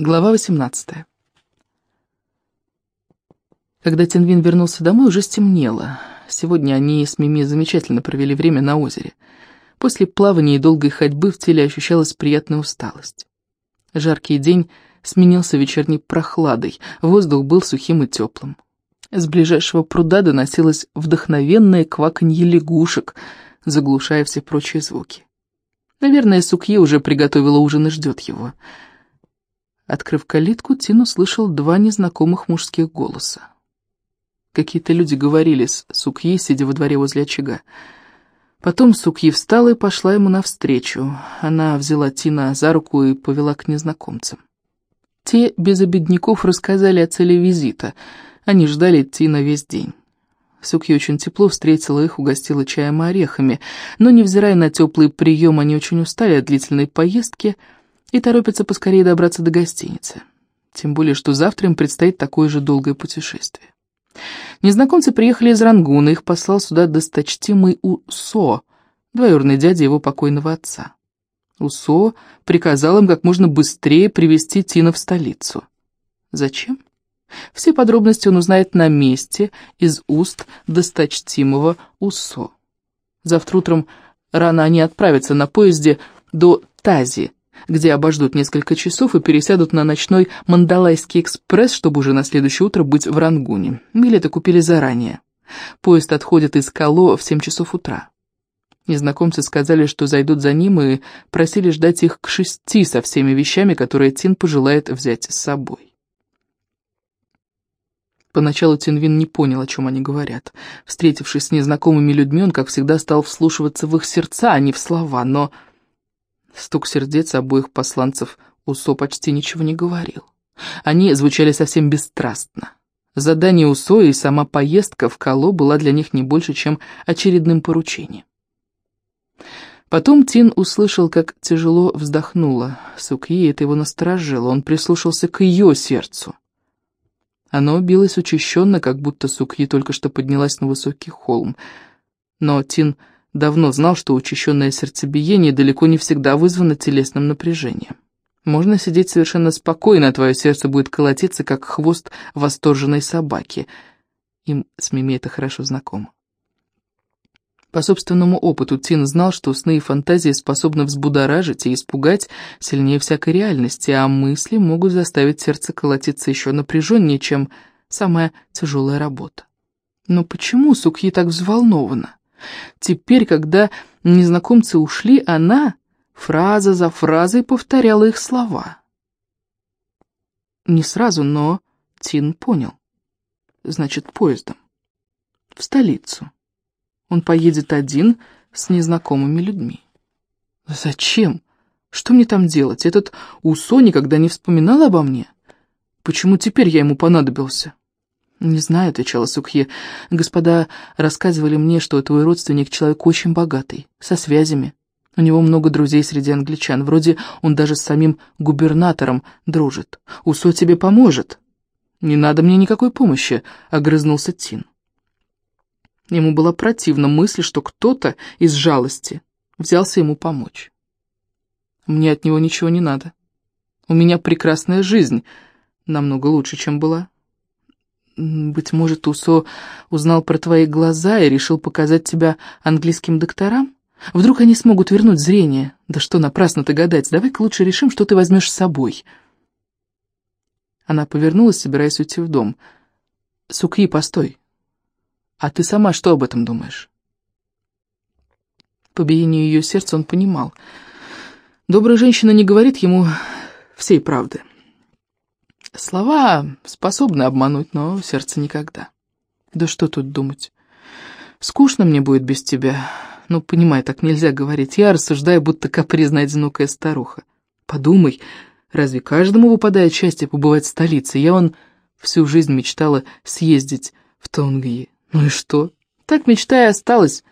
Глава 18 Когда Тинвин вернулся домой, уже стемнело. Сегодня они с Мими замечательно провели время на озере. После плавания и долгой ходьбы в теле ощущалась приятная усталость. Жаркий день сменился вечерней прохладой, воздух был сухим и теплым. С ближайшего пруда доносилось вдохновенное кваканье лягушек, заглушая все прочие звуки. Наверное, Сукье уже приготовила ужин и ждет его — Открыв калитку, Тин услышал два незнакомых мужских голоса. Какие-то люди говорили с Сукьи, сидя во дворе возле очага. Потом Сукьи встала и пошла ему навстречу. Она взяла Тина за руку и повела к незнакомцам. Те без обедняков рассказали о цели визита. Они ждали Тина весь день. Сукьи очень тепло встретила их, угостила чаем и орехами, но, невзирая на теплый прием, они очень устали от длительной поездки — и торопятся поскорее добраться до гостиницы. Тем более, что завтра им предстоит такое же долгое путешествие. Незнакомцы приехали из Рангуна, их послал сюда досточтимый Усо, двоюродный дядя его покойного отца. Усо приказал им как можно быстрее привести Тина в столицу. Зачем? Все подробности он узнает на месте из уст досточтимого Усо. Завтра утром рано они отправятся на поезде до Тази, где обождут несколько часов и пересядут на ночной Мандалайский экспресс, чтобы уже на следующее утро быть в Рангуне. Билеты купили заранее. Поезд отходит из Кало в 7 часов утра. Незнакомцы сказали, что зайдут за ним и просили ждать их к шести со всеми вещами, которые Тин пожелает взять с собой. Поначалу Тинвин не понял, о чем они говорят. Встретившись с незнакомыми людьми, он, как всегда, стал вслушиваться в их сердца, а не в слова, но Стук сердец обоих посланцев Усо почти ничего не говорил. Они звучали совсем бесстрастно. Задание Усо и сама поездка в Кало была для них не больше, чем очередным поручением. Потом Тин услышал, как тяжело вздохнула. Сукьи это его насторожило, он прислушался к ее сердцу. Оно билось учащенно, как будто Сукьи только что поднялась на высокий холм. Но Тин Давно знал, что учащенное сердцебиение далеко не всегда вызвано телесным напряжением. Можно сидеть совершенно спокойно, а твое сердце будет колотиться, как хвост восторженной собаки. Им с Мими это хорошо знакомо. По собственному опыту Тин знал, что сны и фантазии способны взбудоражить и испугать сильнее всякой реальности, а мысли могут заставить сердце колотиться еще напряженнее, чем самая тяжелая работа. Но почему Сукьи так взволнована? Теперь, когда незнакомцы ушли, она фраза за фразой повторяла их слова. Не сразу, но Тин понял. Значит, поездом. В столицу. Он поедет один с незнакомыми людьми. Зачем? Что мне там делать? Этот Усо никогда не вспоминал обо мне. Почему теперь я ему понадобился? «Не знаю», — отвечала Сукхе. «Господа рассказывали мне, что твой родственник человек очень богатый, со связями. У него много друзей среди англичан. Вроде он даже с самим губернатором дружит. Усо тебе поможет». «Не надо мне никакой помощи», — огрызнулся Тин. Ему была противна мысль, что кто-то из жалости взялся ему помочь. «Мне от него ничего не надо. У меня прекрасная жизнь, намного лучше, чем была». Быть может, Усо узнал про твои глаза и решил показать тебя английским докторам? Вдруг они смогут вернуть зрение? Да что, напрасно ты гадать. Давай-ка лучше решим, что ты возьмешь с собой. Она повернулась, собираясь уйти в дом. Сукьи, постой. А ты сама что об этом думаешь? По биению ее сердца он понимал. Добрая женщина не говорит ему всей правды. Слова способны обмануть, но сердце никогда. Да что тут думать? Скучно мне будет без тебя. Ну, понимай, так нельзя говорить. Я рассуждаю, будто капризная одинокая старуха. Подумай, разве каждому выпадает счастье побывать в столице? Я вон всю жизнь мечтала съездить в Тонгии. Ну и что? Так мечта и осталась.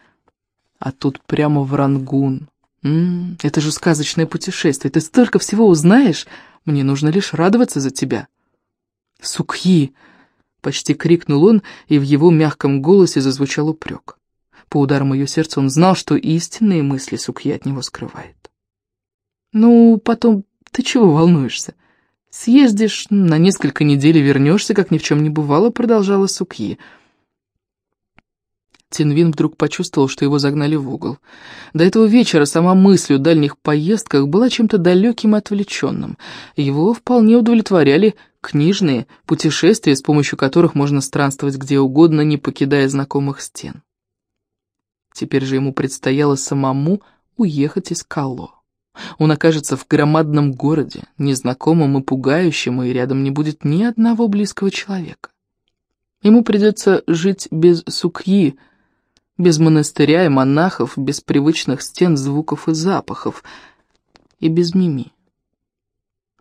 А тут прямо в Рангун. М -м, это же сказочное путешествие. Ты столько всего узнаешь. Мне нужно лишь радоваться за тебя». «Сукьи!» — почти крикнул он, и в его мягком голосе зазвучал упрек. По ударам ее сердца он знал, что истинные мысли Сукьи от него скрывает. «Ну, потом ты чего волнуешься? Съездишь на несколько недель вернешься, как ни в чем не бывало, продолжала Сукьи. Тинвин вдруг почувствовал, что его загнали в угол. До этого вечера сама мысль о дальних поездках была чем-то далеким и отвлеченным. Его вполне удовлетворяли книжные путешествия, с помощью которых можно странствовать где угодно, не покидая знакомых стен. Теперь же ему предстояло самому уехать из Кало. Он окажется в громадном городе, незнакомом и пугающем, и рядом не будет ни одного близкого человека. Ему придется жить без сукьи, без монастыря и монахов, без привычных стен, звуков и запахов, и без Мими.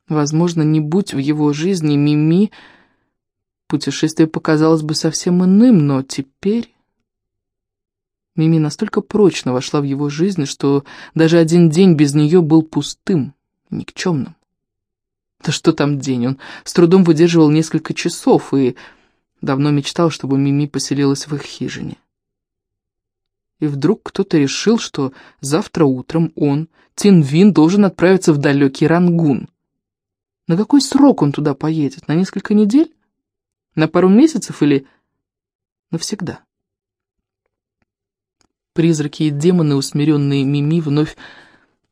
Возможно, не будь в его жизни Мими, путешествие показалось бы совсем иным, но теперь... Мими настолько прочно вошла в его жизнь, что даже один день без нее был пустым, никчемным. Да что там день, он с трудом выдерживал несколько часов и давно мечтал, чтобы Мими поселилась в их хижине. И вдруг кто-то решил, что завтра утром он, Тинвин, должен отправиться в далекий Рангун. На какой срок он туда поедет? На несколько недель? На пару месяцев или навсегда? Призраки и демоны, усмиренные Мими, вновь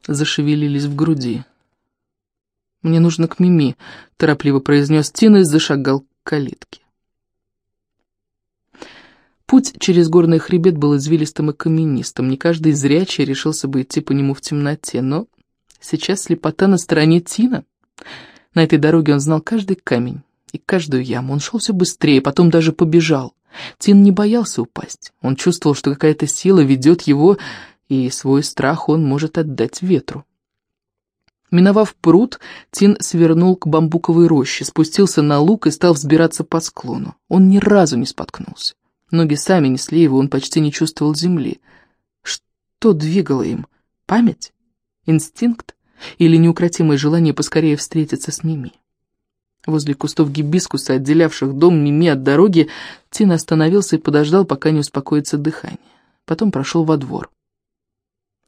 зашевелились в груди. «Мне нужно к Мими», — торопливо произнес Тина и зашагал к калитке. Путь через горный хребет был извилистым и каменистым. Не каждый зрячий решился бы идти по нему в темноте, но сейчас слепота на стороне Тина. На этой дороге он знал каждый камень и каждую яму. Он шел все быстрее, потом даже побежал. Тин не боялся упасть. Он чувствовал, что какая-то сила ведет его, и свой страх он может отдать ветру. Миновав пруд, Тин свернул к бамбуковой роще, спустился на луг и стал взбираться по склону. Он ни разу не споткнулся. Ноги сами несли его, он почти не чувствовал земли. Что двигало им? Память? Инстинкт? Или неукротимое желание поскорее встретиться с Мими? Возле кустов гибискуса, отделявших дом Мими от дороги, Тин остановился и подождал, пока не успокоится дыхание. Потом прошел во двор.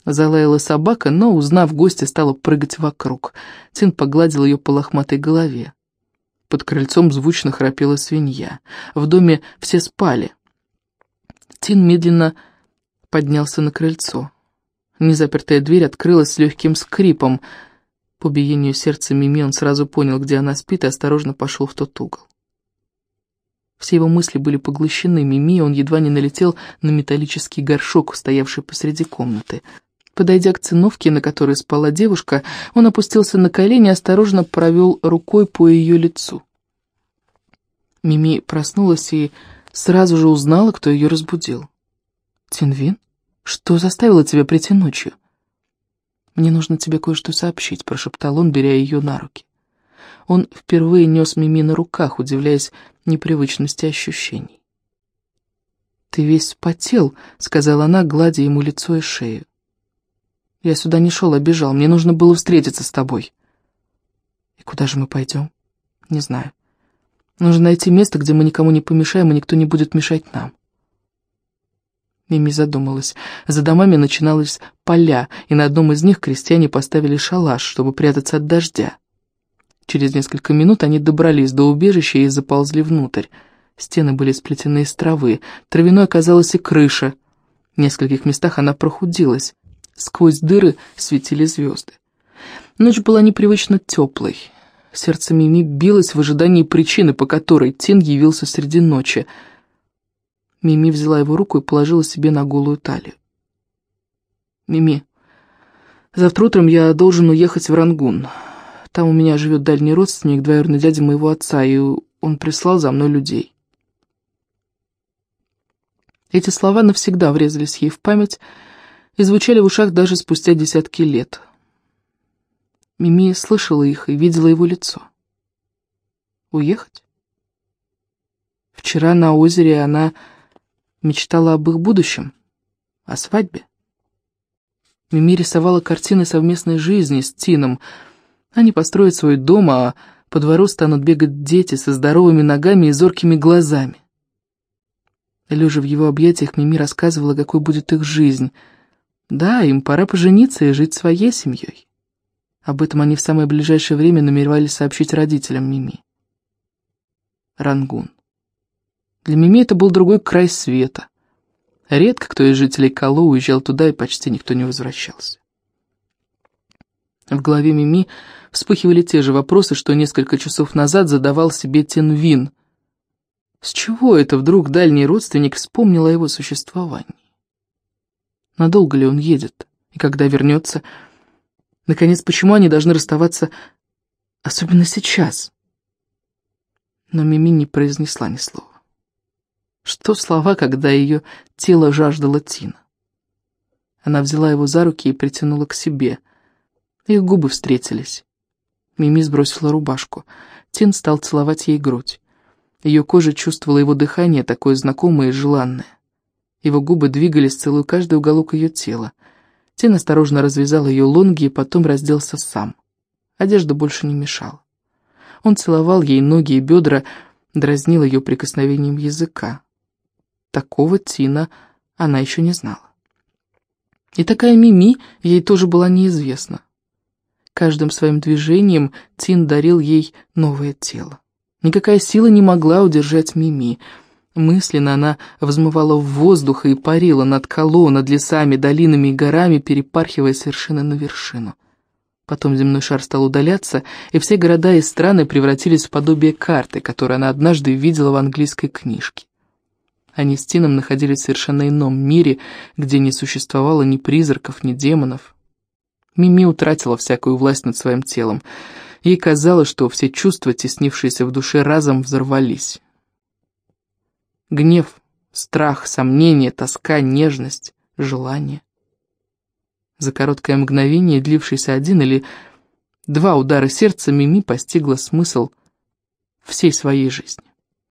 Залаяла собака, но, узнав гостя, стала прыгать вокруг. Тин погладил ее по лохматой голове. Под крыльцом звучно храпела свинья. В доме все спали. Тин медленно поднялся на крыльцо. Незапертая дверь открылась с легким скрипом — по биению сердца Мими он сразу понял, где она спит, и осторожно пошел в тот угол. Все его мысли были поглощены Мими, он едва не налетел на металлический горшок, стоявший посреди комнаты. Подойдя к циновке, на которой спала девушка, он опустился на колени и осторожно провел рукой по ее лицу. Мими проснулась и сразу же узнала, кто ее разбудил. «Тинвин, что заставило тебя прийти ночью?» «Мне нужно тебе кое-что сообщить», — прошептал он, беря ее на руки. Он впервые нес Мими на руках, удивляясь непривычности ощущений. «Ты весь спотел», — сказала она, гладя ему лицо и шею. «Я сюда не шел, а бежал. Мне нужно было встретиться с тобой». «И куда же мы пойдем?» «Не знаю. Нужно найти место, где мы никому не помешаем, и никто не будет мешать нам». Мими задумалась. За домами начиналось поля, и на одном из них крестьяне поставили шалаш, чтобы прятаться от дождя. Через несколько минут они добрались до убежища и заползли внутрь. Стены были сплетены из травы, травяной оказалась и крыша. В нескольких местах она прохудилась. Сквозь дыры светили звезды. Ночь была непривычно теплой. Сердце Мими билось в ожидании причины, по которой Тин явился среди ночи — Мими взяла его руку и положила себе на голую талию. «Мими, завтра утром я должен уехать в Рангун. Там у меня живет дальний родственник, двоюродный дядя моего отца, и он прислал за мной людей». Эти слова навсегда врезались ей в память и звучали в ушах даже спустя десятки лет. Мими слышала их и видела его лицо. Уехать? Вчера на озере она мечтала об их будущем, о свадьбе. Мими рисовала картины совместной жизни с Тином. Они построят свой дом, а по двору станут бегать дети со здоровыми ногами и зоркими глазами. Лежа в его объятиях, Мими рассказывала, какой будет их жизнь. Да, им пора пожениться и жить своей семьей. Об этом они в самое ближайшее время намеревались сообщить родителям Мими. Рангун. Для Мими это был другой край света. Редко кто из жителей Кало уезжал туда, и почти никто не возвращался. В голове Мими вспыхивали те же вопросы, что несколько часов назад задавал себе Тинвин. С чего это вдруг дальний родственник вспомнил о его существовании? Надолго ли он едет? И когда вернется? Наконец, почему они должны расставаться, особенно сейчас? Но Мими не произнесла ни слова. Что слова, когда ее тело жаждало Тина? Она взяла его за руки и притянула к себе — их губы встретились. Мими сбросила рубашку. Тин стал целовать ей грудь. Ее кожа чувствовала его дыхание, такое знакомое и желанное. Его губы двигались, целую каждый уголок ее тела. Тин осторожно развязал ее лонги и потом разделся сам. Одежда больше не мешала. Он целовал ей ноги и бедра, дразнил ее прикосновением языка. Такого Тина она еще не знала. И такая Мими ей тоже была неизвестна. Каждым своим движением Тин дарил ей новое тело. Никакая сила не могла удержать Мими. Мысленно она взмывала в воздух и парила над Кало, над лесами, долинами и горами, перепархивая с на вершину. Потом земной шар стал удаляться, и все города и страны превратились в подобие карты, которую она однажды видела в английской книжке. Они с Тином находились в совершенно ином мире, где не существовало ни призраков, ни демонов, Мими утратила всякую власть над своим телом. Ей казалось, что все чувства, теснившиеся в душе, разом взорвались. Гнев, страх, сомнение, тоска, нежность, желание. За короткое мгновение, длившееся один или два удара сердца, Мими постигла смысл всей своей жизни.